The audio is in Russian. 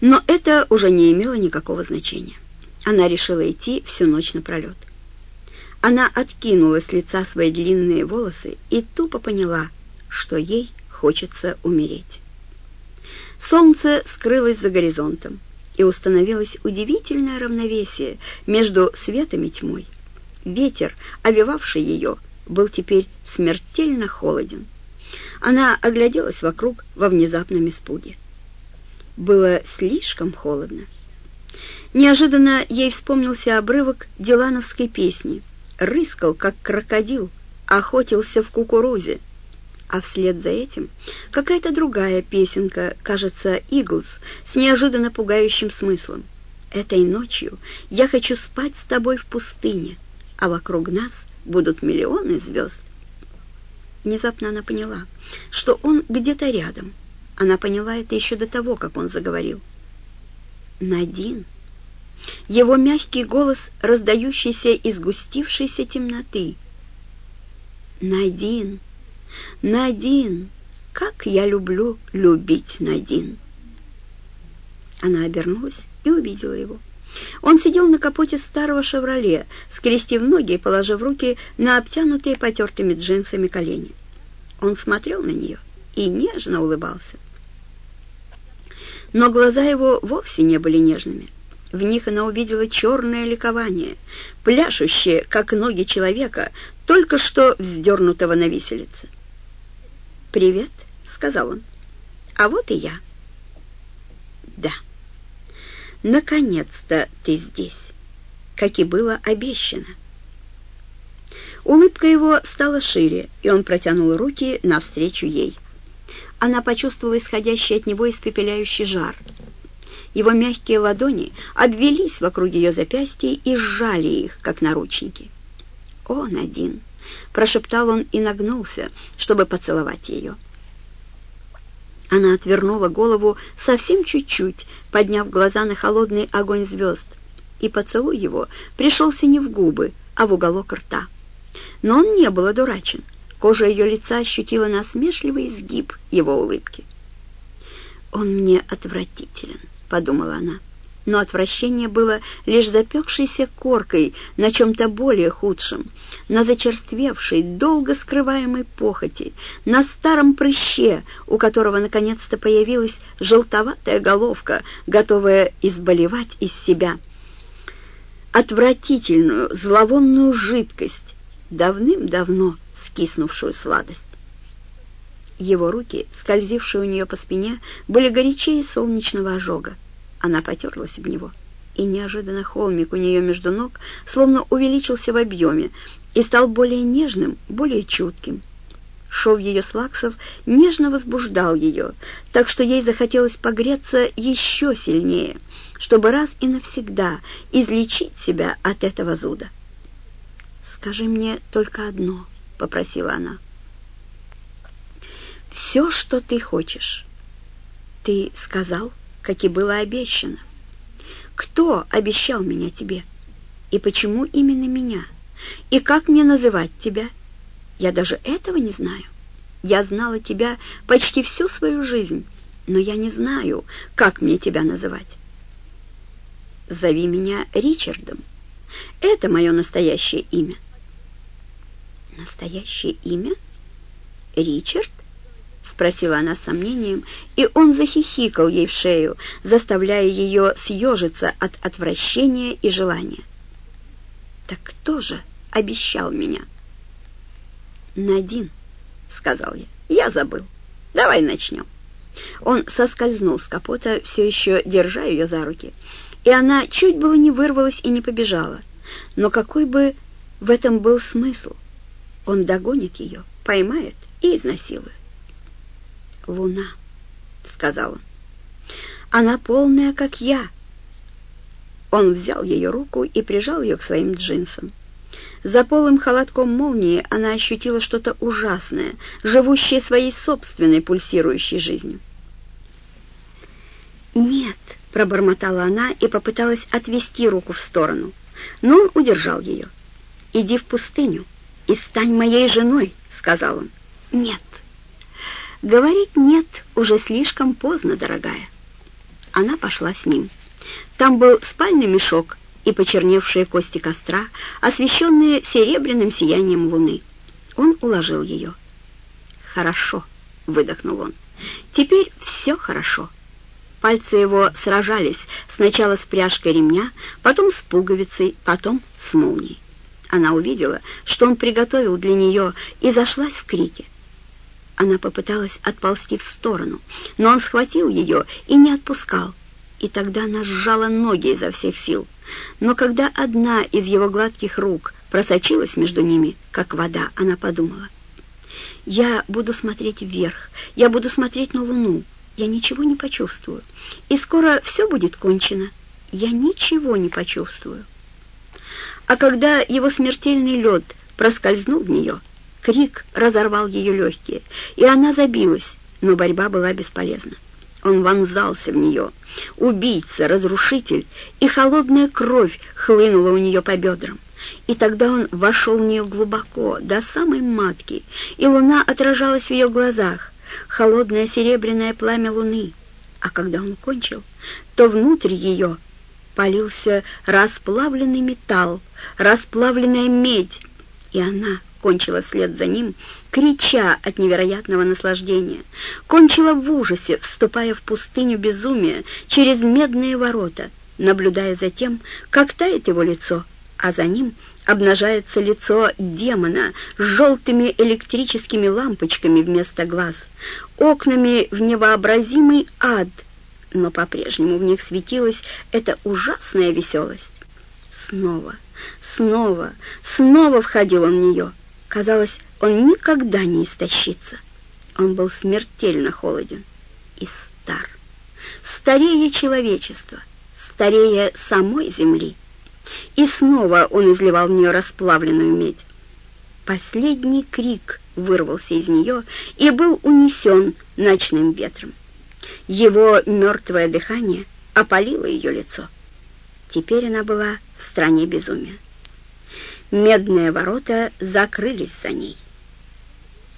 Но это уже не имело никакого значения. Она решила идти всю ночь напролет. Она откинула с лица свои длинные волосы и тупо поняла, что ей хочется умереть. Солнце скрылось за горизонтом, и установилось удивительное равновесие между светом и тьмой. Ветер, овивавший ее, был теперь смертельно холоден. Она огляделась вокруг во внезапном испуге. Было слишком холодно. Неожиданно ей вспомнился обрывок дилановской песни. Рыскал, как крокодил, охотился в кукурузе. А вслед за этим какая-то другая песенка, кажется, «Иглс», с неожиданно пугающим смыслом. «Этой ночью я хочу спать с тобой в пустыне, а вокруг нас будут миллионы звезд». Внезапно она поняла, что он где-то рядом. Она поняла это еще до того, как он заговорил. «Надин». Его мягкий голос, раздающийся из густившейся темноты. «Надин, Надин, как я люблю любить Надин!» Она обернулась и увидела его. Он сидел на капоте старого «Шевроле», скрестив ноги и положив руки на обтянутые потертыми джинсами колени. Он смотрел на нее и нежно улыбался. Но глаза его вовсе не были нежными. В них она увидела черное ликование, пляшущее, как ноги человека, только что вздернутого на виселице. «Привет», — сказал он. «А вот и я». «Да, наконец-то ты здесь, как и было обещано». Улыбка его стала шире, и он протянул руки навстречу ей. Она почувствовала исходящий от него испепеляющий жар — его мягкие ладони обвелись вокруг ее запястья и сжали их, как наручники. «Он один!» — прошептал он и нагнулся, чтобы поцеловать ее. Она отвернула голову совсем чуть-чуть, подняв глаза на холодный огонь звезд, и поцелуй его пришелся не в губы, а в уголок рта. Но он не был одурачен. Кожа ее лица ощутила насмешливый изгиб его улыбки. «Он мне отвратителен», подумала она. Но отвращение было лишь запекшейся коркой на чем-то более худшем, на зачерствевшей, долго скрываемой похоти, на старом прыще, у которого наконец-то появилась желтоватая головка, готовая изболевать из себя. Отвратительную, зловонную жидкость, давным-давно скиснувшую сладость. Его руки, скользившие у нее по спине, были горячее солнечного ожога. Она потерлась об него, и неожиданно холмик у нее между ног словно увеличился в объеме и стал более нежным, более чутким. Шов ее слаксов нежно возбуждал ее, так что ей захотелось погреться еще сильнее, чтобы раз и навсегда излечить себя от этого зуда. «Скажи мне только одно», — попросила она все, что ты хочешь. Ты сказал, как и было обещано. Кто обещал меня тебе? И почему именно меня? И как мне называть тебя? Я даже этого не знаю. Я знала тебя почти всю свою жизнь, но я не знаю, как мне тебя называть. Зови меня Ричардом. Это мое настоящее имя. Настоящее имя? Ричард? спросила она с сомнением, и он захихикал ей в шею, заставляя ее съежиться от отвращения и желания. «Так кто же обещал меня?» «Надин», — сказал я. «Я забыл. Давай начнем». Он соскользнул с капота, все еще держа ее за руки, и она чуть было не вырвалась и не побежала. Но какой бы в этом был смысл? Он догонит ее, поймает и изнасилует луна», — сказал он. «Она полная, как я». Он взял ее руку и прижал ее к своим джинсам. За полым холодком молнии она ощутила что-то ужасное, живущее своей собственной пульсирующей жизнью. «Нет», — пробормотала она и попыталась отвести руку в сторону, но он удержал ее. «Иди в пустыню и стань моей женой», — сказал он. «Нет». Говорить «нет» уже слишком поздно, дорогая. Она пошла с ним. Там был спальный мешок и почерневшие кости костра, освещенные серебряным сиянием луны. Он уложил ее. «Хорошо», — выдохнул он. «Теперь все хорошо». Пальцы его сражались сначала с пряжкой ремня, потом с пуговицей, потом с молнией. Она увидела, что он приготовил для нее, и зашлась в крике. Она попыталась отползти в сторону, но он схватил ее и не отпускал. И тогда она сжала ноги изо всех сил. Но когда одна из его гладких рук просочилась между ними, как вода, она подумала. «Я буду смотреть вверх, я буду смотреть на луну, я ничего не почувствую, и скоро все будет кончено, я ничего не почувствую». А когда его смертельный лед проскользнул в нее, крик разорвал ее легкие, и она забилась, но борьба была бесполезна. Он вонзался в нее. Убийца, разрушитель, и холодная кровь хлынула у нее по бедрам. И тогда он вошел в нее глубоко, до самой матки, и луна отражалась в ее глазах, холодное серебряное пламя луны. А когда он кончил, то внутрь ее полился расплавленный металл, расплавленная медь, и она кончила вслед за ним, крича от невероятного наслаждения, кончила в ужасе, вступая в пустыню безумия через медные ворота, наблюдая за тем, как тает его лицо, а за ним обнажается лицо демона с желтыми электрическими лампочками вместо глаз, окнами в невообразимый ад — но по-прежнему в них светилась эта ужасная веселость. Снова, снова, снова входил он в нее. Казалось, он никогда не истощится. Он был смертельно холоден и стар. Старее человечества, старее самой земли. И снова он изливал в нее расплавленную медь. Последний крик вырвался из нее и был унесен ночным ветром. Его мертвое дыхание опалило ее лицо. Теперь она была в стране безумия. Медные ворота закрылись за ней.